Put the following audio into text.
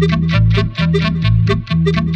¡Décapítate! ¡Décapítate! ¡Décapítate!